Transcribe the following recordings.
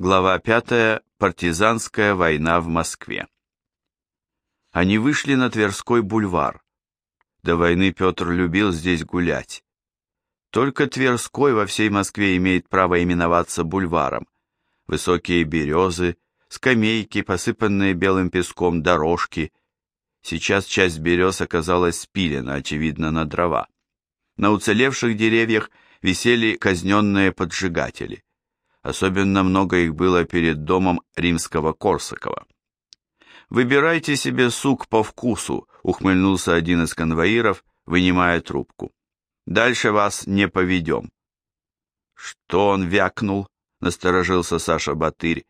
Глава 5. Партизанская война в Москве. Они вышли на Тверской бульвар. До войны Петр любил здесь гулять. Только Тверской во всей Москве имеет право именоваться бульваром. Высокие березы, скамейки, посыпанные белым песком дорожки. Сейчас часть берез оказалась спилена, очевидно, на дрова. На уцелевших деревьях висели казненные поджигатели. Особенно много их было перед домом римского Корсакова. «Выбирайте себе сук по вкусу», — ухмыльнулся один из конвоиров, вынимая трубку. «Дальше вас не поведем». «Что он вякнул?» — насторожился Саша Батырь.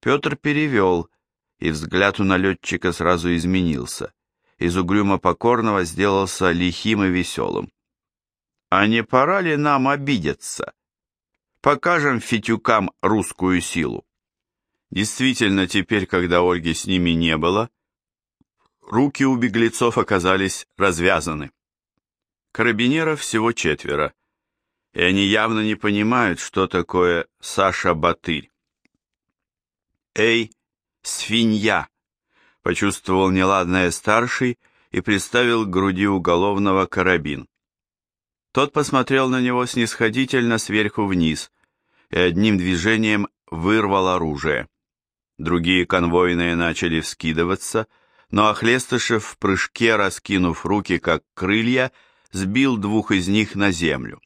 Петр перевел, и взгляд у налетчика сразу изменился. Из угрюмо покорного сделался лихим и веселым. «А не пора ли нам обидеться?» Покажем фитюкам русскую силу. Действительно, теперь, когда Ольги с ними не было, руки у беглецов оказались развязаны. Карабинеров всего четверо, и они явно не понимают, что такое Саша Батырь. «Эй, свинья!» — почувствовал неладное старший и приставил к груди уголовного карабин. Тот посмотрел на него снисходительно сверху вниз, и одним движением вырвал оружие. Другие конвойные начали вскидываться, но Охлестышев в прыжке, раскинув руки как крылья, сбил двух из них на землю.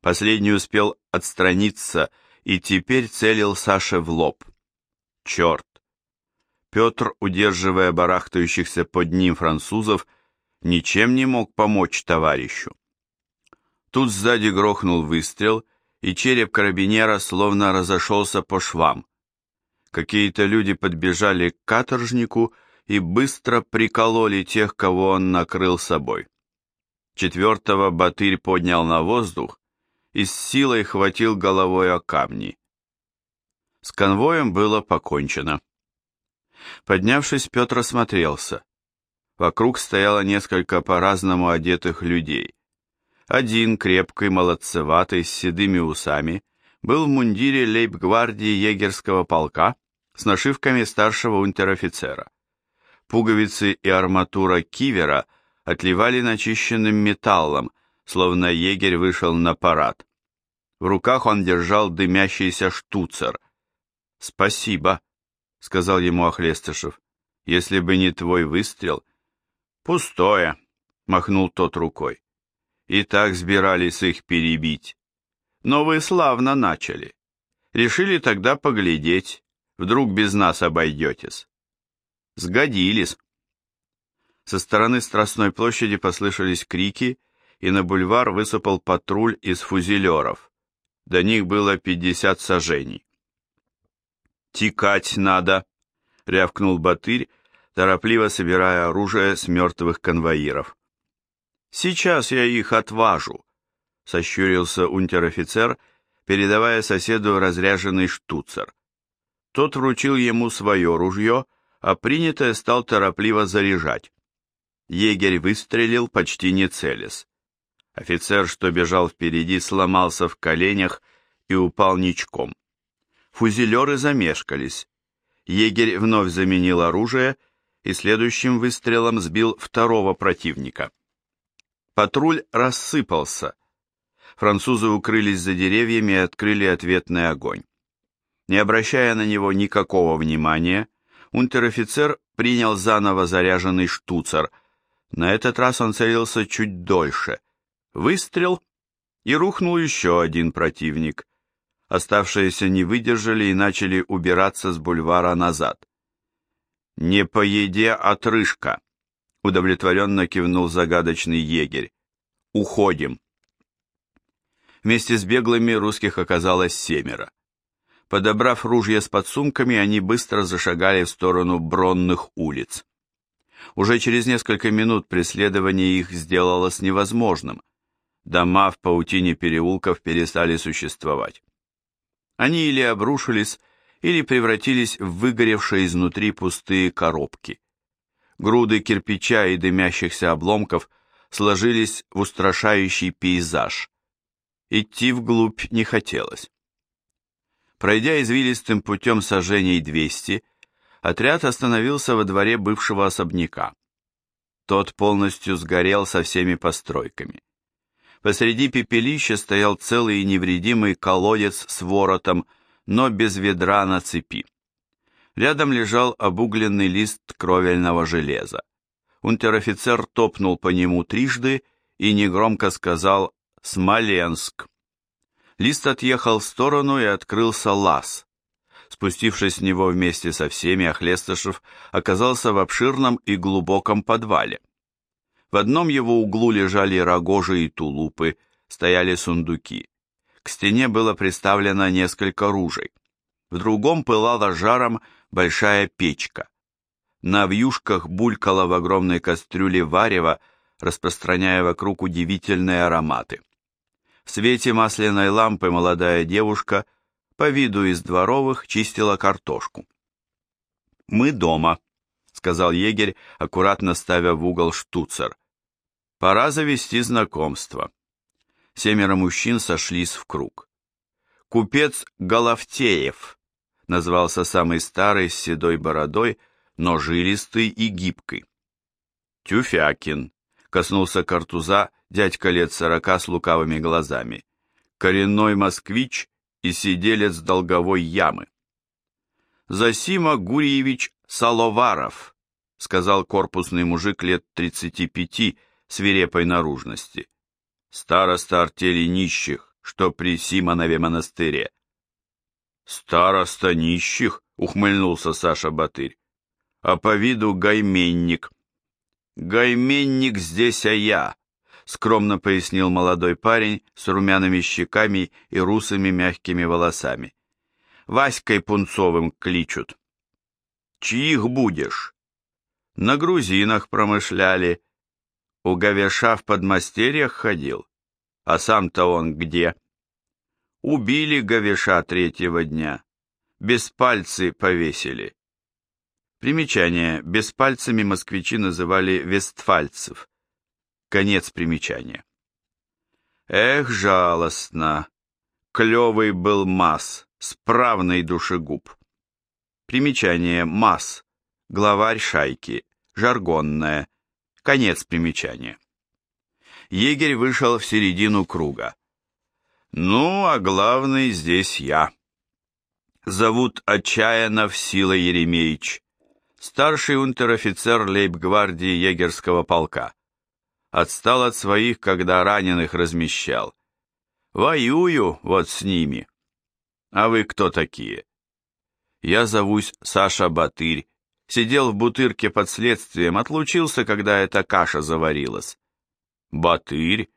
Последний успел отстраниться и теперь целил Саше в лоб. Черт! Петр, удерживая барахтающихся под ним французов, ничем не мог помочь товарищу. Тут сзади грохнул выстрел, и череп карабинера словно разошелся по швам. Какие-то люди подбежали к каторжнику и быстро прикололи тех, кого он накрыл собой. Четвертого Батырь поднял на воздух и с силой хватил головой о камни. С конвоем было покончено. Поднявшись, Петр осмотрелся. Вокруг стояло несколько по-разному одетых людей. Один, крепкий, молодцеватый, с седыми усами, был в мундире лейб-гвардии егерского полка с нашивками старшего унтер-офицера. Пуговицы и арматура кивера отливали начищенным металлом, словно егерь вышел на парад. В руках он держал дымящийся штуцер. «Спасибо», — сказал ему Охлестышев. «Если бы не твой выстрел...» «Пустое», — махнул тот рукой. И так сбирались их перебить. Но вы славно начали. Решили тогда поглядеть, вдруг без нас обойдетесь. Сгодились. Со стороны Страстной площади послышались крики, и на бульвар высыпал патруль из фузелеров. До них было пятьдесят сажений. «Текать надо!» — рявкнул Батырь, торопливо собирая оружие с мертвых конвоиров. Сейчас я их отважу, сощурился унтер-офицер, передавая соседу разряженный штуцер. Тот вручил ему свое ружье, а принятое стал торопливо заряжать. Егерь выстрелил, почти не целясь. Офицер, что бежал впереди, сломался в коленях и упал ничком. Фузелеры замешкались. Егерь вновь заменил оружие и следующим выстрелом сбил второго противника. Патруль рассыпался. Французы укрылись за деревьями и открыли ответный огонь. Не обращая на него никакого внимания, унтер-офицер принял заново заряженный штуцер. На этот раз он целился чуть дольше. Выстрел, и рухнул еще один противник. Оставшиеся не выдержали и начали убираться с бульвара назад. «Не по еде отрыжка», удовлетворенно кивнул загадочный егерь. Уходим. Вместе с беглыми русских оказалось семеро. Подобрав ружья с подсумками, они быстро зашагали в сторону Бронных улиц. Уже через несколько минут преследование их сделалось невозможным. Дома в паутине переулков перестали существовать. Они или обрушились, или превратились в выгоревшие изнутри пустые коробки груды кирпича и дымящихся обломков сложились в устрашающий пейзаж. Идти вглубь не хотелось. Пройдя извилистым путем сожжений 200, отряд остановился во дворе бывшего особняка. Тот полностью сгорел со всеми постройками. Посреди пепелища стоял целый и невредимый колодец с воротом, но без ведра на цепи. Рядом лежал обугленный лист кровельного железа. Унтер-офицер топнул по нему трижды и негромко сказал «Смоленск». Лист отъехал в сторону и открылся лаз. Спустившись с него вместе со всеми, Охлестышев оказался в обширном и глубоком подвале. В одном его углу лежали рогожи и тулупы, стояли сундуки. К стене было приставлено несколько ружей. В другом пылала жаром большая печка. На вьюшках булькало в огромной кастрюле варево, распространяя вокруг удивительные ароматы. В свете масляной лампы молодая девушка, по виду из дворовых, чистила картошку. «Мы дома», — сказал егерь, аккуратно ставя в угол штуцер. «Пора завести знакомство». Семеро мужчин сошлись в круг. «Купец Головтеев», — назвался самый старый с седой бородой, но жилистый и гибкий. «Тюфякин», — коснулся картуза дядька лет сорока с лукавыми глазами, коренной москвич и сиделец долговой ямы. Засима Гурьевич Саловаров, сказал корпусный мужик лет тридцати пяти свирепой наружности. Староста артели нищих, что при Симонове монастыре. Староста нищих, ухмыльнулся Саша Батырь. А по виду гайменник. Гайменник здесь, а я, скромно пояснил молодой парень с румяными щеками и русыми мягкими волосами. Васькой Пунцовым кличут. Чьих будешь? На грузинах промышляли. У Говеша в подмастерьях ходил. А сам-то он где? Убили Говеша третьего дня. Без пальцы повесили. Примечание. Без пальцами москвичи называли вестфальцев. Конец примечания. Эх, жалостно. Клевый был масс, справный душегуб. Примечание масс, главарь шайки, жаргонное. Конец примечания. Егерь вышел в середину круга. Ну, а главный здесь я. Зовут Отчаянов Сила Еремеевич, старший унтер-офицер лейб-гвардии егерского полка. Отстал от своих, когда раненых размещал. Воюю вот с ними. А вы кто такие? Я зовусь Саша Батырь. Сидел в бутырке под следствием, отлучился, когда эта каша заварилась. Батырь?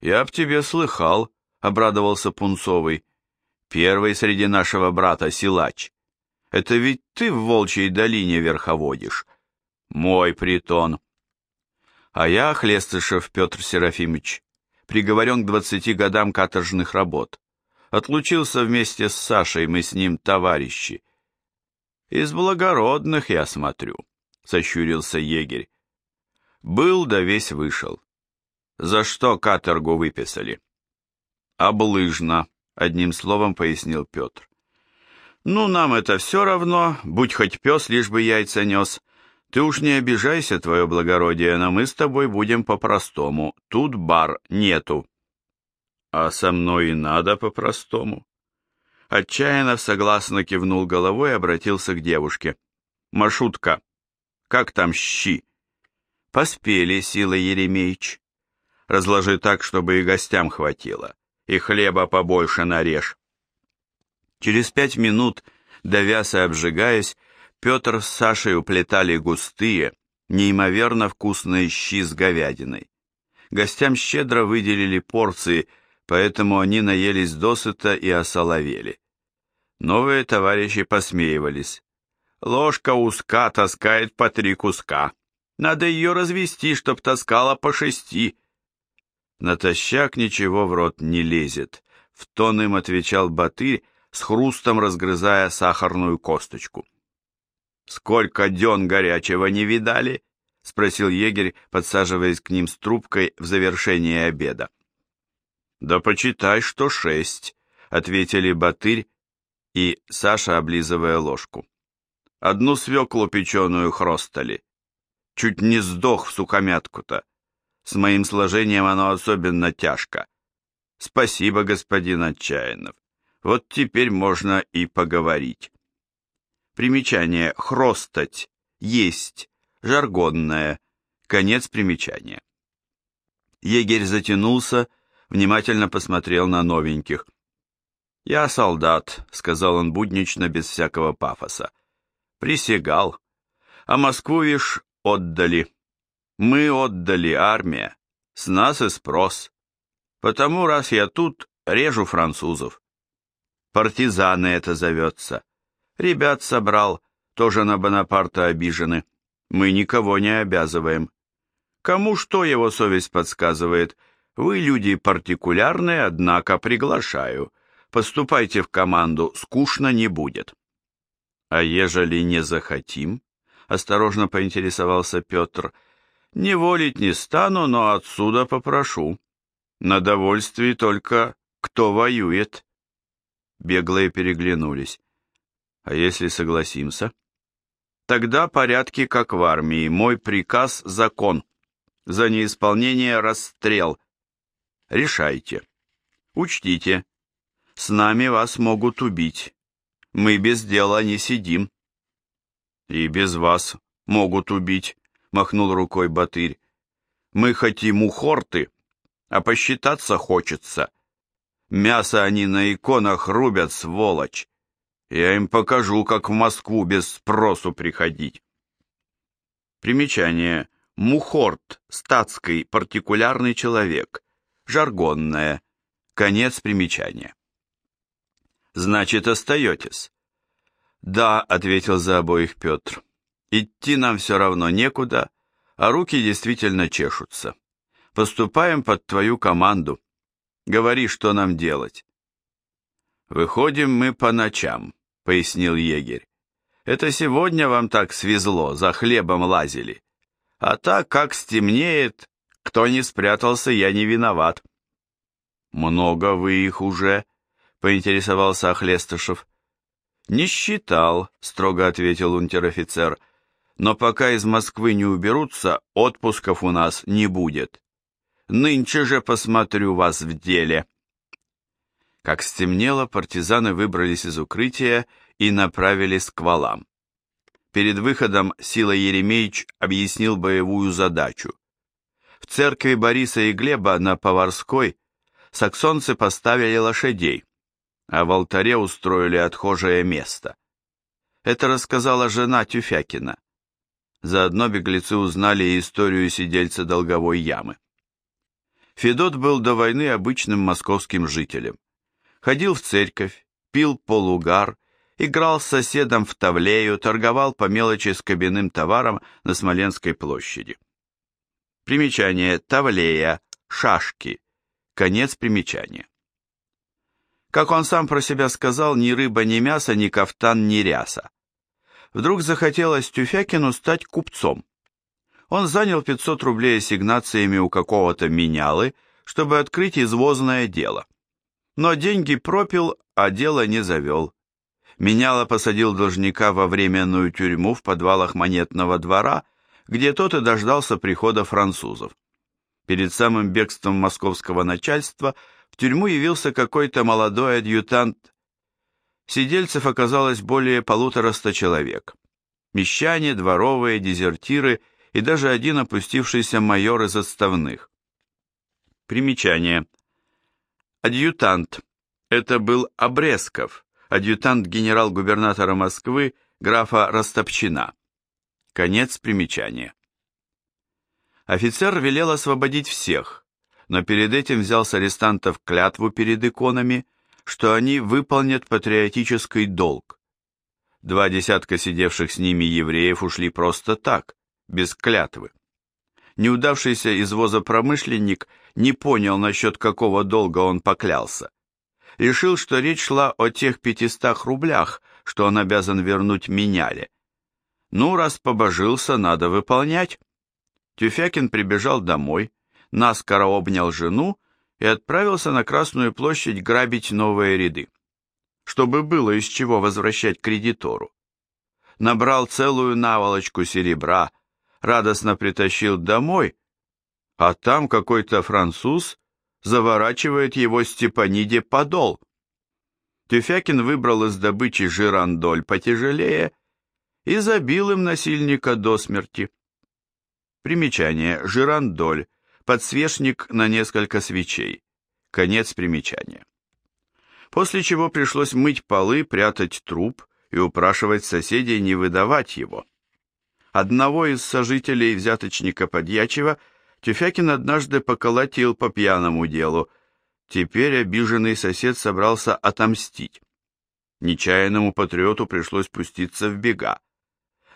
Я б тебе слыхал, обрадовался Пунцовый. Первый среди нашего брата силач. Это ведь ты в Волчьей долине верховодишь. Мой притон. А я, Хлестышев Петр Серафимович, приговорен к двадцати годам каторжных работ. Отлучился вместе с Сашей, мы с ним товарищи. Из благородных, я смотрю, сощурился егерь. Был да весь вышел. За что каторгу выписали? Облыжно, одним словом пояснил Петр. Ну, нам это все равно, будь хоть пес, лишь бы яйца нес. Ты уж не обижайся, твое благородие, но мы с тобой будем по-простому. Тут бар нету. А со мной и надо по-простому. Отчаянно согласно кивнул головой и обратился к девушке. Машутка, как там щи? Поспели, Сила Еремеич. Разложи так, чтобы и гостям хватило. И хлеба побольше нарежь. Через пять минут, давясь и обжигаясь, Петр с Сашей уплетали густые, неимоверно вкусные щи с говядиной. Гостям щедро выделили порции, поэтому они наелись досыта и осоловели. Новые товарищи посмеивались. Ложка узка таскает по три куска. Надо ее развести, чтоб таскала по шести. Натощак ничего в рот не лезет, в тон им отвечал Батырь, с хрустом разгрызая сахарную косточку. «Сколько дён горячего не видали?» — спросил егерь, подсаживаясь к ним с трубкой в завершении обеда. «Да почитай, что шесть», — ответили Батырь И Саша, облизывая ложку. Одну свеклу печеную хростали. Чуть не сдох в сухомятку-то. С моим сложением оно особенно тяжко. Спасибо, господин Отчаянов. Вот теперь можно и поговорить. Примечание «хростать», «есть», жаргонное, конец примечания. Егерь затянулся, внимательно посмотрел на новеньких. «Я солдат», — сказал он буднично, без всякого пафоса. «Присягал. А Москву, вишь, отдали. Мы отдали, армия. С нас и спрос. Потому, раз я тут, режу французов. Партизаны это зовется. Ребят собрал, тоже на Бонапарта обижены. Мы никого не обязываем. Кому что его совесть подсказывает. Вы люди партикулярные, однако приглашаю. Поступайте в команду, скучно не будет. А ежели не захотим? Осторожно поинтересовался Петр. Не волить не стану, но отсюда попрошу. На довольствие только кто воюет. Беглые переглянулись. А если согласимся? Тогда порядки, как в армии. Мой приказ – закон. За неисполнение – расстрел. Решайте. Учтите. С нами вас могут убить. Мы без дела не сидим. И без вас могут убить, махнул рукой Батырь. Мы хотим ухорты, а посчитаться хочется. Мясо они на иконах рубят, сволочь. Я им покажу, как в Москву без спросу приходить. Примечание. Мухорт, статский, партикулярный человек. Жаргонное. Конец примечания. Значит, остаетесь? Да, ответил за обоих Петр. Идти нам все равно некуда, а руки действительно чешутся. Поступаем под твою команду. Говори, что нам делать. Выходим мы по ночам. — пояснил егерь. «Это сегодня вам так свезло, за хлебом лазили. А так, как стемнеет, кто не спрятался, я не виноват». «Много вы их уже?» — поинтересовался Охлестышев. «Не считал», — строго ответил унтер-офицер. «Но пока из Москвы не уберутся, отпусков у нас не будет. Нынче же посмотрю вас в деле». Как стемнело, партизаны выбрались из укрытия и направились к валам. Перед выходом Сила Еремеевич объяснил боевую задачу. В церкви Бориса и Глеба на Поварской саксонцы поставили лошадей, а в алтаре устроили отхожее место. Это рассказала жена Тюфякина. Заодно беглецы узнали историю сидельца долговой ямы. Федот был до войны обычным московским жителем ходил в церковь, пил полугар, играл с соседом в тавлею, торговал по мелочи с кабинным товаром на Смоленской площади. Примечание тавлея, шашки, конец примечания. Как он сам про себя сказал, ни рыба, ни мясо, ни кафтан, ни ряса. Вдруг захотелось Тюфякину стать купцом. Он занял 500 рублей ассигнациями у какого-то менялы, чтобы открыть извозное дело но деньги пропил, а дело не завел. Меняло посадил должника во временную тюрьму в подвалах монетного двора, где тот и дождался прихода французов. Перед самым бегством московского начальства в тюрьму явился какой-то молодой адъютант. Сидельцев оказалось более полутораста человек. Мещане, дворовые, дезертиры и даже один опустившийся майор из отставных. Примечание. Адъютант. Это был Обрезков, адъютант генерал-губернатора Москвы графа Растопчина. Конец примечания. Офицер велел освободить всех, но перед этим взял с арестантов клятву перед иконами, что они выполнят патриотический долг. Два десятка сидевших с ними евреев ушли просто так, без клятвы. Неудавшийся извозопромышленник не понял, насчет какого долга он поклялся. Решил, что речь шла о тех пятистах рублях, что он обязан вернуть меняле. Ну, раз побожился, надо выполнять. Тюфякин прибежал домой, наскоро обнял жену и отправился на Красную площадь грабить новые ряды. чтобы было из чего возвращать кредитору. Набрал целую наволочку серебра, радостно притащил домой, а там какой-то француз заворачивает его Степаниде подол. Тюфякин выбрал из добычи жирандоль потяжелее и забил им насильника до смерти. Примечание. Жирандоль. Подсвечник на несколько свечей. Конец примечания. После чего пришлось мыть полы, прятать труп и упрашивать соседей не выдавать его. Одного из сожителей взяточника Подьячева Тюфякин однажды поколотил по пьяному делу. Теперь обиженный сосед собрался отомстить. Нечаянному патриоту пришлось пуститься в бега.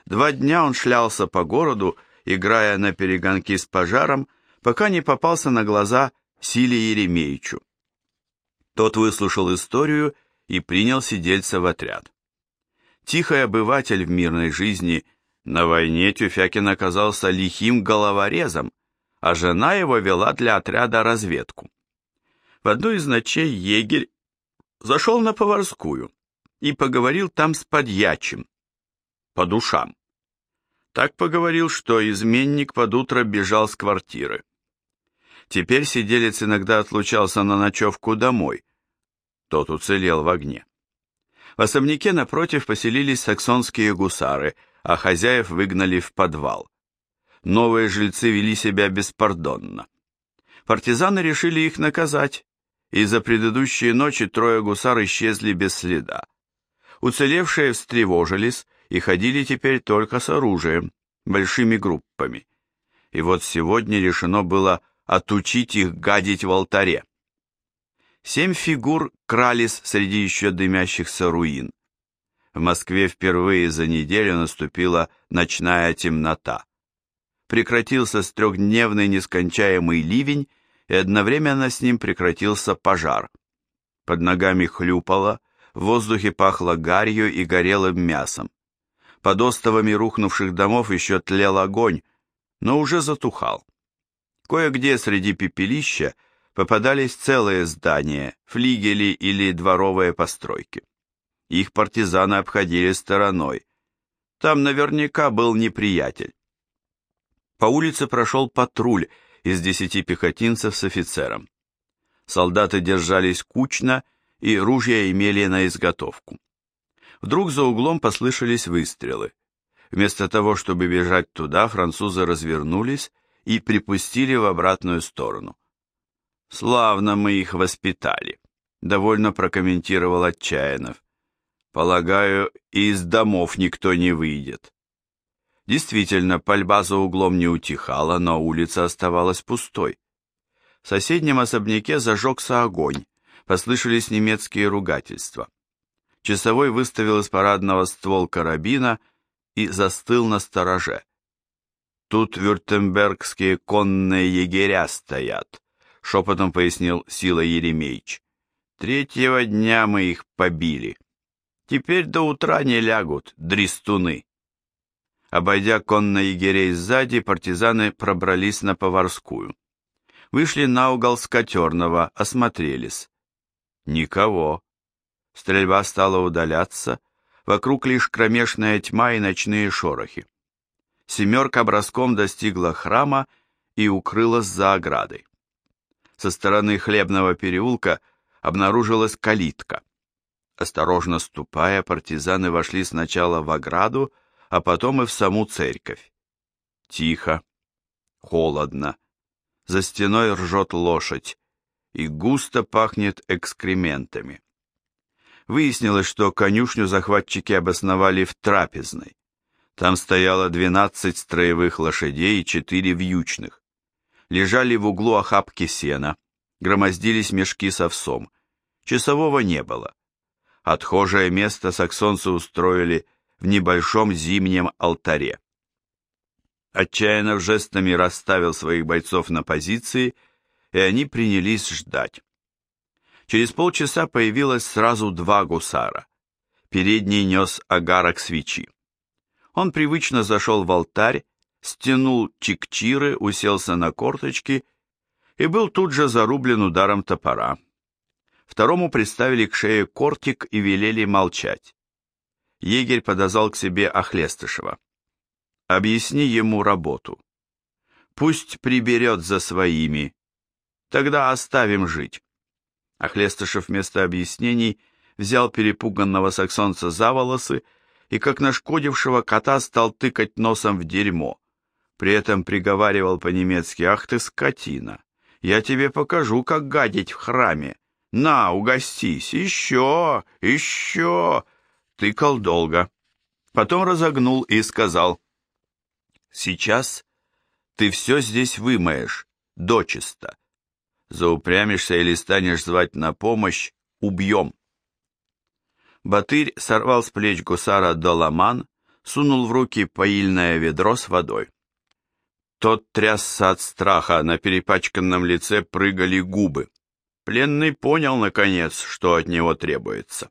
Два дня он шлялся по городу, играя на перегонки с пожаром, пока не попался на глаза Силе Еремеевичу. Тот выслушал историю и принял сидельца в отряд. Тихий обыватель в мирной жизни, на войне Тюфякин оказался лихим головорезом, а жена его вела для отряда разведку. В одну из ночей егерь зашел на поварскую и поговорил там с подьячим, по душам. Так поговорил, что изменник под утро бежал с квартиры. Теперь сиделец иногда отлучался на ночевку домой. Тот уцелел в огне. В особняке напротив поселились саксонские гусары, а хозяев выгнали в подвал новые жильцы вели себя беспардонно. Партизаны решили их наказать, и за предыдущие ночи трое гусар исчезли без следа. Уцелевшие встревожились и ходили теперь только с оружием, большими группами. И вот сегодня решено было отучить их гадить в алтаре. Семь фигур крались среди еще дымящихся руин. В Москве впервые за неделю наступила ночная темнота прекратился с трехдневный нескончаемый ливень, и одновременно с ним прекратился пожар. Под ногами хлюпало, в воздухе пахло гарью и горелым мясом. Под остовами рухнувших домов еще тлел огонь, но уже затухал. Кое-где среди пепелища попадались целые здания, флигели или дворовые постройки. Их партизаны обходили стороной. Там наверняка был неприятель. По улице прошел патруль из десяти пехотинцев с офицером. Солдаты держались кучно и ружья имели на изготовку. Вдруг за углом послышались выстрелы. Вместо того, чтобы бежать туда, французы развернулись и припустили в обратную сторону. «Славно мы их воспитали», — довольно прокомментировал Отчаянов. «Полагаю, и из домов никто не выйдет». Действительно, пальба за углом не утихала, но улица оставалась пустой. В соседнем особняке зажегся огонь, послышались немецкие ругательства. Часовой выставил из парадного ствол карабина и застыл на стороже. Тут вюртембергские конные егеря стоят, шепотом пояснил Сила Еремеич. Третьего дня мы их побили. Теперь до утра не лягут, дрестуны. Обойдя конно-егерей сзади, партизаны пробрались на Поварскую. Вышли на угол Скотерного, осмотрелись. Никого. Стрельба стала удаляться, вокруг лишь кромешная тьма и ночные шорохи. Семерка броском достигла храма и укрылась за оградой. Со стороны хлебного переулка обнаружилась калитка. Осторожно ступая, партизаны вошли сначала в ограду, а потом и в саму церковь. Тихо, холодно, за стеной ржет лошадь, и густо пахнет экскрементами. Выяснилось, что конюшню захватчики обосновали в трапезной. Там стояло 12 строевых лошадей и 4 вьючных. Лежали в углу охапки сена, громоздились мешки с овсом. Часового не было. Отхожее место саксонцы устроили в небольшом зимнем алтаре. Отчаянно жестами расставил своих бойцов на позиции, и они принялись ждать. Через полчаса появилось сразу два гусара. Передний нес агарок свечи. Он привычно зашел в алтарь, стянул чикчиры, уселся на корточки и был тут же зарублен ударом топора. Второму приставили к шее кортик и велели молчать. Егерь подозвал к себе Охлестышева. «Объясни ему работу. Пусть приберет за своими. Тогда оставим жить». Охлестышев вместо объяснений взял перепуганного саксонца за волосы и, как нашкодившего кота, стал тыкать носом в дерьмо. При этом приговаривал по-немецки «Ах ты, скотина! Я тебе покажу, как гадить в храме! На, угостись! Еще! Еще!» Тыкал долго. Потом разогнул и сказал «Сейчас ты все здесь вымоешь, дочисто. Заупрямишься или станешь звать на помощь, убьем». Батырь сорвал с плеч гусара доломан, сунул в руки поильное ведро с водой. Тот трясся от страха, на перепачканном лице прыгали губы. Пленный понял, наконец, что от него требуется.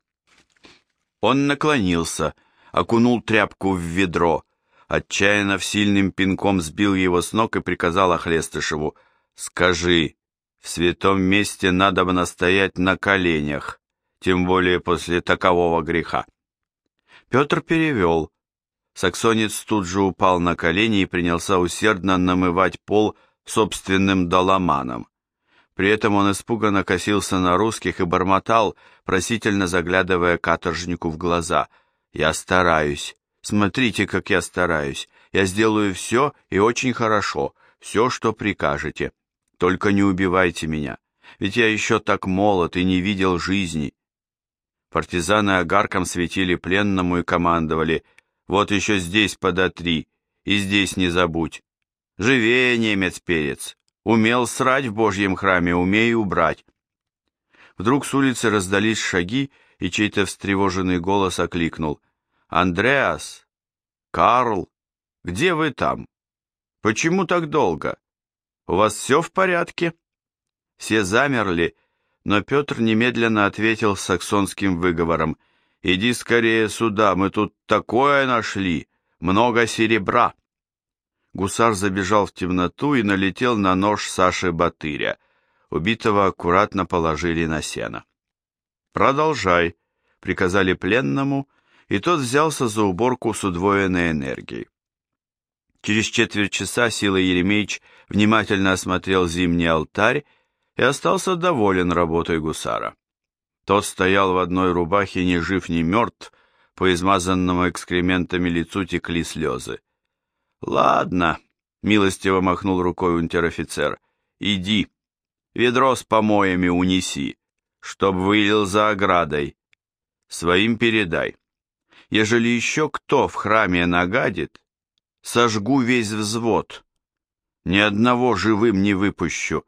Он наклонился, окунул тряпку в ведро, отчаянно в сильным пинком сбил его с ног и приказал Охлестышеву «Скажи, в святом месте надо бы настоять на коленях, тем более после такового греха». Петр перевел, Саксонец тут же упал на колени и принялся усердно намывать пол собственным доломаном. При этом он испуганно косился на русских и бормотал, просительно заглядывая каторжнику в глаза. «Я стараюсь. Смотрите, как я стараюсь. Я сделаю все и очень хорошо, все, что прикажете. Только не убивайте меня, ведь я еще так молод и не видел жизни». Партизаны огарком светили пленному и командовали вот еще здесь подотри, и здесь не забудь. Живее, немец-перец. Умел срать в Божьем храме, умей убрать. Вдруг с улицы раздались шаги, и чей-то встревоженный голос окликнул. «Андреас! Карл! Где вы там? Почему так долго? У вас все в порядке?» Все замерли, но Петр немедленно ответил с саксонским выговором – Иди скорее сюда, мы тут такое нашли, много серебра. Гусар забежал в темноту и налетел на нож Саши Батыря. Убитого аккуратно положили на сено. «Продолжай», — приказали пленному, и тот взялся за уборку с удвоенной энергией. Через четверть часа Сила Еремеевич внимательно осмотрел зимний алтарь и остался доволен работой гусара. Тот стоял в одной рубахе, ни жив, ни мертв, по измазанному экскрементами лицу текли слезы. «Ладно», — милостиво махнул рукой унтер-офицер, — «иди, ведро с помоями унеси, чтоб вылил за оградой. Своим передай. Ежели еще кто в храме нагадит, сожгу весь взвод. Ни одного живым не выпущу,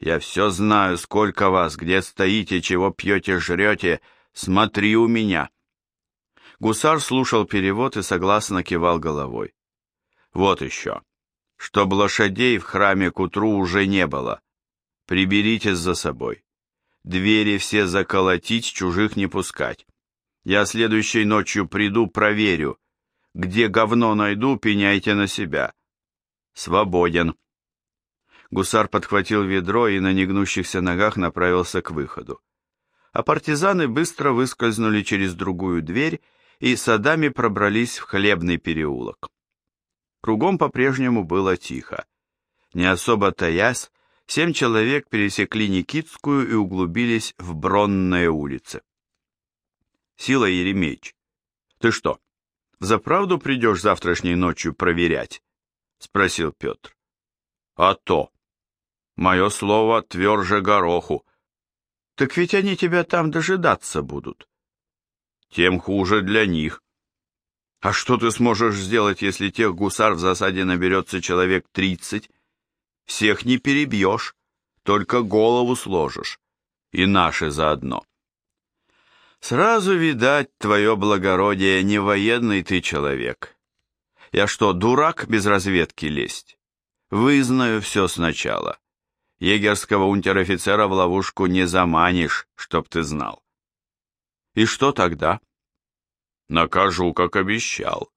я все знаю, сколько вас, где стоите, чего пьете, жрете. Смотри у меня. Гусар слушал перевод и согласно кивал головой. Вот еще. Чтоб лошадей в храме к утру уже не было. Приберите за собой. Двери все заколотить, чужих не пускать. Я следующей ночью приду, проверю. Где говно найду, пеняйте на себя. Свободен. Гусар подхватил ведро и на негнущихся ногах направился к выходу. А партизаны быстро выскользнули через другую дверь и садами пробрались в хлебный переулок. Кругом по-прежнему было тихо. Не особо таясь, семь человек пересекли Никитскую и углубились в Бронные улицы. «Сила Еремеич, ты что, заправду придешь завтрашней ночью проверять?» — спросил Петр. «А то!» Мое слово тверже гороху. Так ведь они тебя там дожидаться будут. Тем хуже для них. А что ты сможешь сделать, если тех гусар в засаде наберется человек тридцать? Всех не перебьешь, только голову сложишь. И наши заодно. Сразу видать, твое благородие, не военный ты человек. Я что, дурак без разведки лезть? Вызнаю все сначала. Егерского унтер-офицера в ловушку не заманишь, чтоб ты знал. И что тогда? Накажу, как обещал.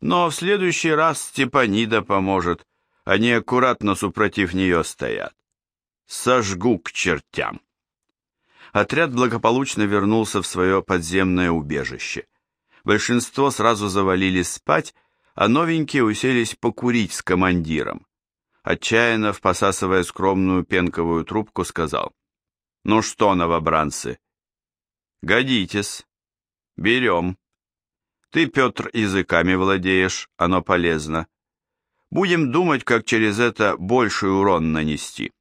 Но в следующий раз Степанида поможет, они аккуратно супротив нее стоят. Сожгу к чертям. отряд благополучно вернулся в свое подземное убежище. Большинство сразу завалились спать, а новенькие уселись покурить с командиром. Отчаянно, посасывая скромную пенковую трубку, сказал, «Ну что, новобранцы, годитесь, берем. Ты, Петр, языками владеешь, оно полезно. Будем думать, как через это больший урон нанести».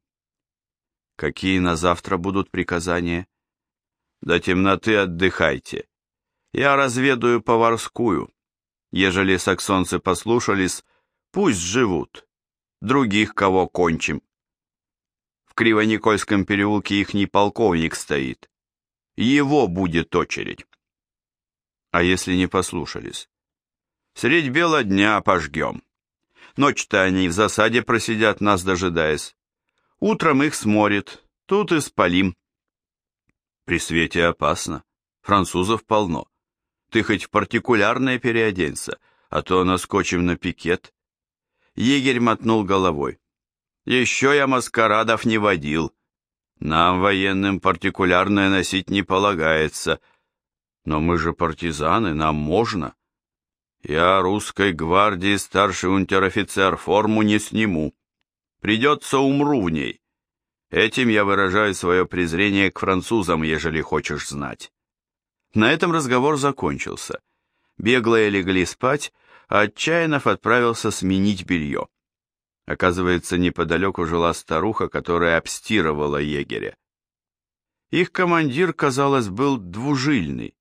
«Какие на завтра будут приказания?» «До темноты отдыхайте. Я разведаю поварскую. Ежели саксонцы послушались, пусть живут. Других кого кончим. В Кривоникольском переулке ихний полковник стоит. Его будет очередь. А если не послушались? Средь бела дня пожгем. Ночь-то они в засаде просидят, нас дожидаясь. Утром их сморит, тут и спалим. При свете опасно, французов полно. Ты хоть в партикулярное переоденься, а то наскочим на пикет. Егерь мотнул головой. Еще я маскарадов не водил. Нам, военным, партикулярное носить не полагается. Но мы же партизаны, нам можно. Я русской гвардии старший унтер-офицер, форму не сниму. Придется умру в ней. Этим я выражаю свое презрение к французам, ежели хочешь знать. На этом разговор закончился. Беглые легли спать, а Отчаянов отправился сменить белье. Оказывается, неподалеку жила старуха, которая обстирывала егеря. Их командир, казалось, был двужильный.